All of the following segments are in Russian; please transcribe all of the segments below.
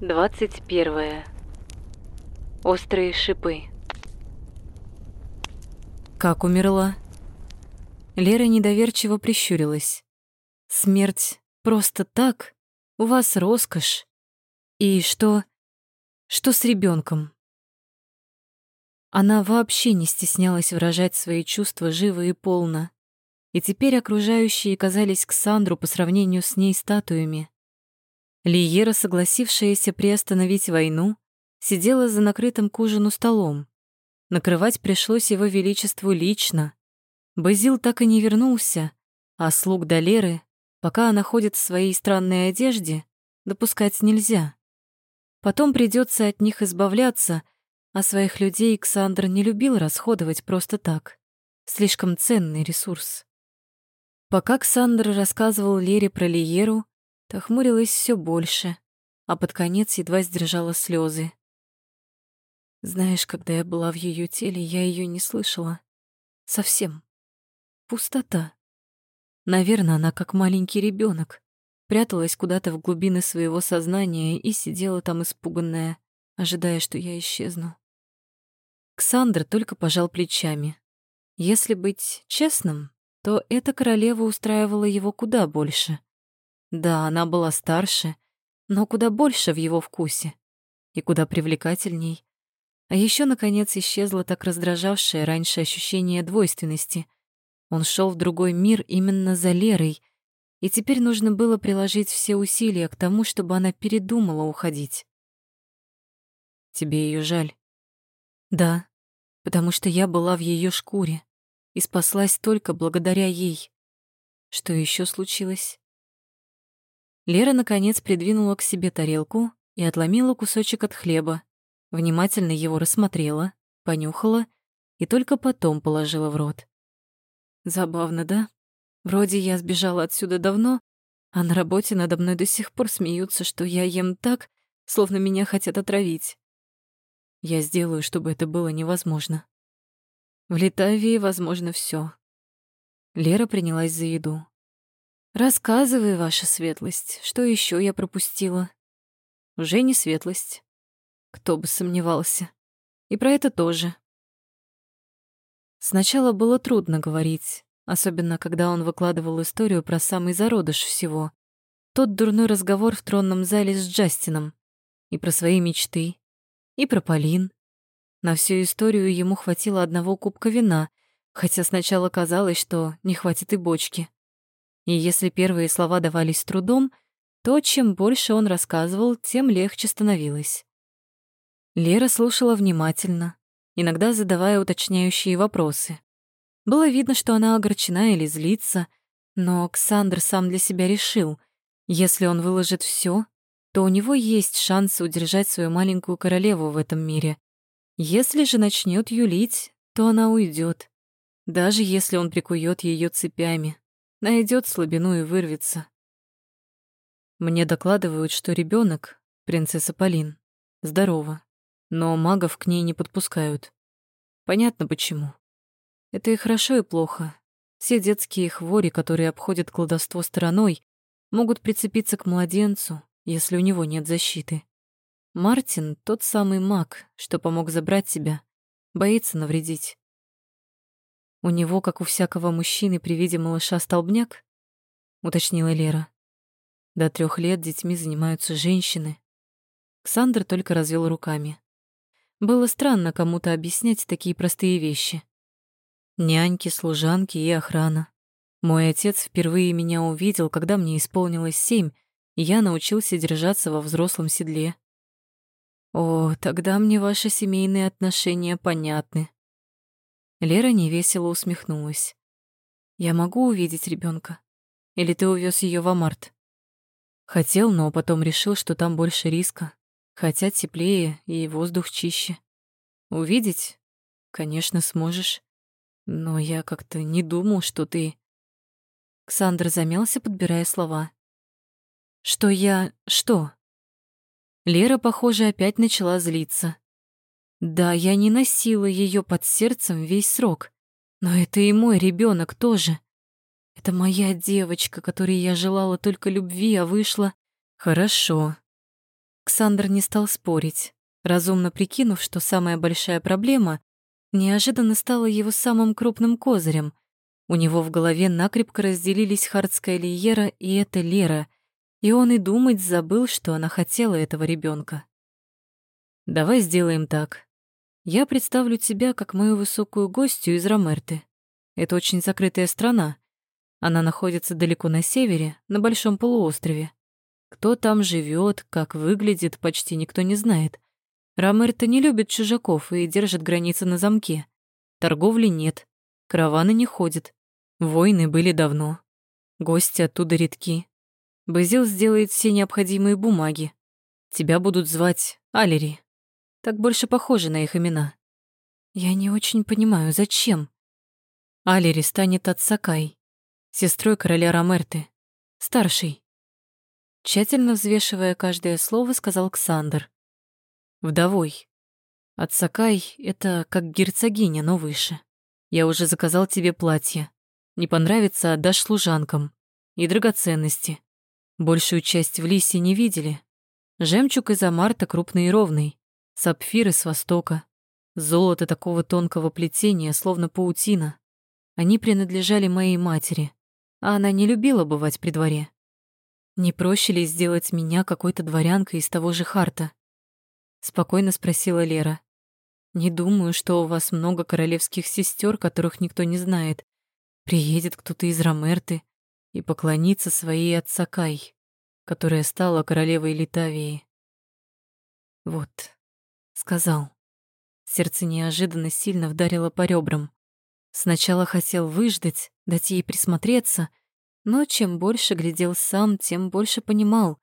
Двадцать первое. Острые шипы. Как умерла? Лера недоверчиво прищурилась. Смерть просто так? У вас роскошь. И что? Что с ребенком? Она вообще не стеснялась выражать свои чувства живо и полно. И теперь окружающие казались Ксандру по сравнению с ней статуями. Лиера, согласившаяся приостановить войну, сидела за накрытым к ужину столом. Накрывать пришлось его величеству лично. Базил так и не вернулся, а слуг Долеры, пока она ходит в своей странной одежде, допускать нельзя. Потом придется от них избавляться, а своих людей Александр не любил расходовать просто так. Слишком ценный ресурс. Пока Ксандр рассказывал Лере про Лиеру, то хмурилась все больше, а под конец едва сдержала слезы. Знаешь, когда я была в ее теле, я ее не слышала. Совсем. Пустота. Наверное, она как маленький ребенок, пряталась куда-то в глубины своего сознания и сидела там испуганная, ожидая, что я исчезну. Ксандр только пожал плечами. Если быть честным, то эта королева устраивала его куда больше. Да, она была старше, но куда больше в его вкусе и куда привлекательней. А еще, наконец, исчезло так раздражавшее раньше ощущение двойственности. Он шел в другой мир именно за Лерой, и теперь нужно было приложить все усилия к тому, чтобы она передумала уходить. «Тебе ее жаль?» «Да, потому что я была в ее шкуре и спаслась только благодаря ей. Что еще случилось?» Лера, наконец, придвинула к себе тарелку и отломила кусочек от хлеба, внимательно его рассмотрела, понюхала и только потом положила в рот. Забавно, да? Вроде я сбежала отсюда давно, а на работе надо мной до сих пор смеются, что я ем так, словно меня хотят отравить. Я сделаю, чтобы это было невозможно. В Литавии возможно все. Лера принялась за еду. Рассказывай, ваша светлость, что еще я пропустила? Уже не светлость. Кто бы сомневался. И про это тоже. Сначала было трудно говорить, особенно когда он выкладывал историю про самый зародыш всего. Тот дурной разговор в тронном зале с Джастином. И про свои мечты. И про Полин. На всю историю ему хватило одного кубка вина, хотя сначала казалось, что не хватит и бочки. И если первые слова давались трудом, то чем больше он рассказывал, тем легче становилось. Лера слушала внимательно, иногда задавая уточняющие вопросы. Было видно, что она огорчена или злится, но Александр сам для себя решил, если он выложит все, то у него есть шанс удержать свою маленькую королеву в этом мире. Если же начнет юлить, то она уйдет, даже если он прикует ее цепями найдет слабину и вырвется. Мне докладывают, что ребенок, принцесса Полин, здорова, но магов к ней не подпускают. Понятно почему. Это и хорошо, и плохо. Все детские хвори, которые обходят кладовство стороной, могут прицепиться к младенцу, если у него нет защиты. Мартин, тот самый маг, что помог забрать тебя, боится навредить. У него, как у всякого мужчины при виде малыша, столбняк? Уточнила Лера. До трех лет детьми занимаются женщины. Ксандр только развел руками. Было странно кому-то объяснять такие простые вещи. Няньки, служанки и охрана. Мой отец впервые меня увидел, когда мне исполнилось семь, и я научился держаться во взрослом седле. О, тогда мне ваши семейные отношения понятны. Лера невесело усмехнулась. «Я могу увидеть ребенка? Или ты увез ее в Амарт?» Хотел, но потом решил, что там больше риска, хотя теплее и воздух чище. Увидеть? Конечно, сможешь. Но я как-то не думал, что ты... Ксандр замялся, подбирая слова. Что я... что? Лера, похоже, опять начала злиться. Да, я не носила ее под сердцем весь срок, но это и мой ребенок тоже. Это моя девочка, которой я желала только любви, а вышла... Хорошо. Ксандр не стал спорить, разумно прикинув, что самая большая проблема неожиданно стала его самым крупным козырем. У него в голове накрепко разделились Хардская Лиера и эта Лера, и он и думать забыл, что она хотела этого ребенка. «Давай сделаем так. Я представлю тебя как мою высокую гостью из Ромерты. Это очень закрытая страна. Она находится далеко на севере, на большом полуострове. Кто там живет, как выглядит, почти никто не знает. Ромерта не любит чужаков и держит границы на замке. Торговли нет, караваны не ходят. Войны были давно. Гости оттуда редки. Базил сделает все необходимые бумаги. Тебя будут звать Алери. Так больше похоже на их имена. Я не очень понимаю, зачем? Алери станет от Сакай, сестрой короля Ромерты, старшей. Тщательно взвешивая каждое слово, сказал Ксандр вдовой. От Сакай это как герцогиня, но выше. Я уже заказал тебе платье. Не понравится, отдашь служанкам. И драгоценности. Большую часть в Лисе не видели. Жемчуг из Амарта крупный и ровный. Сапфиры с востока. Золото такого тонкого плетения, словно паутина. Они принадлежали моей матери, а она не любила бывать при дворе. Не проще ли сделать меня какой-то дворянкой из того же Харта? спокойно спросила Лера. Не думаю, что у вас много королевских сестер, которых никто не знает. Приедет кто-то из Ромерты и поклонится своей отцакай, которая стала королевой Литавии. Вот, сказал. Сердце неожиданно сильно вдарило по ребрам. Сначала хотел выждать, дать ей присмотреться, но чем больше глядел сам, тем больше понимал.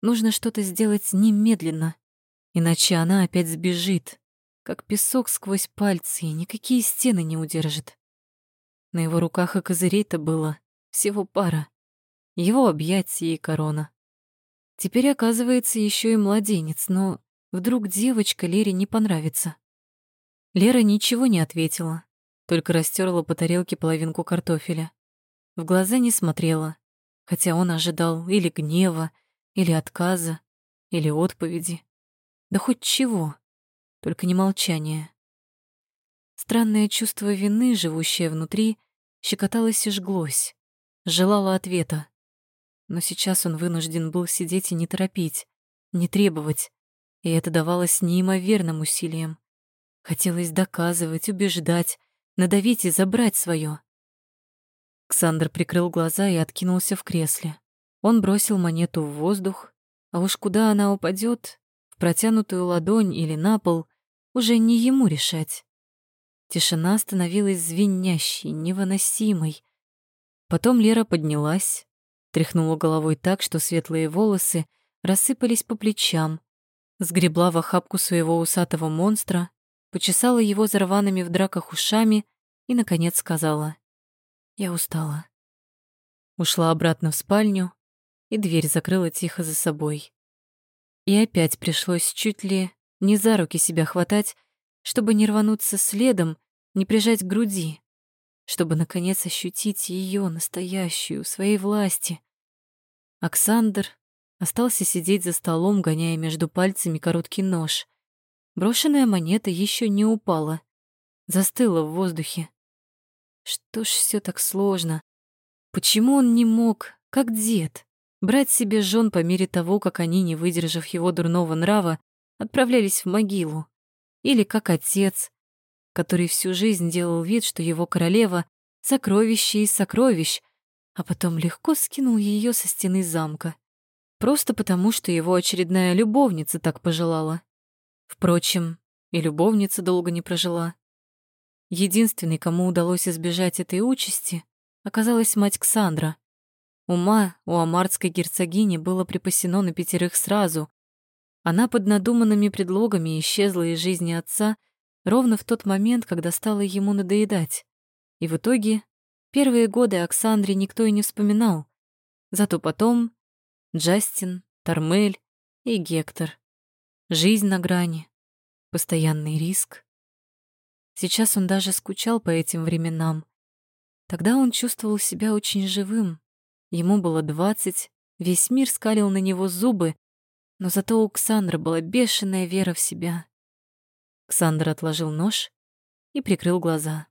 Нужно что-то сделать немедленно. Иначе она опять сбежит, как песок сквозь пальцы, и никакие стены не удержит. На его руках и козырей-то было всего пара. Его объятия и корона. Теперь, оказывается, еще и младенец, но вдруг девочка Лере не понравится. Лера ничего не ответила, только растерла по тарелке половинку картофеля. В глаза не смотрела, хотя он ожидал или гнева, или отказа, или отповеди. Да хоть чего, только не молчание. Странное чувство вины, живущее внутри, щекоталось и жглось, желало ответа. Но сейчас он вынужден был сидеть и не торопить, не требовать, и это давалось неимоверным усилием. Хотелось доказывать, убеждать, надавить и забрать свое. Ксандр прикрыл глаза и откинулся в кресле. Он бросил монету в воздух, а уж куда она упадет, в протянутую ладонь или на пол, уже не ему решать. Тишина становилась звенящей, невыносимой. Потом Лера поднялась, тряхнула головой так, что светлые волосы рассыпались по плечам, сгребла в охапку своего усатого монстра, почесала его зарванными в драках ушами и, наконец, сказала «Я устала». Ушла обратно в спальню и дверь закрыла тихо за собой. И опять пришлось чуть ли не за руки себя хватать, чтобы не рвануться следом, не прижать к груди, чтобы, наконец, ощутить ее настоящую, своей власти. Оксандр остался сидеть за столом, гоняя между пальцами короткий нож. Брошенная монета еще не упала, застыла в воздухе. Что ж все так сложно? Почему он не мог, как дед, брать себе жен по мере того, как они, не выдержав его дурного нрава, отправлялись в могилу. Или как отец, который всю жизнь делал вид, что его королева — сокровище из сокровищ, а потом легко скинул ее со стены замка. Просто потому, что его очередная любовница так пожелала. Впрочем, и любовница долго не прожила. Единственной, кому удалось избежать этой участи, оказалась мать Ксандра — Ума у амарской герцогини было припасено на пятерых сразу. Она под надуманными предлогами исчезла из жизни отца ровно в тот момент, когда стало ему надоедать. И в итоге первые годы Оксандре никто и не вспоминал. Зато потом Джастин, Тормель и Гектор. Жизнь на грани, постоянный риск. Сейчас он даже скучал по этим временам. Тогда он чувствовал себя очень живым, Ему было двадцать, весь мир скалил на него зубы, Но зато у Ксандра была бешеная вера в себя. Ксандр отложил нож и прикрыл глаза.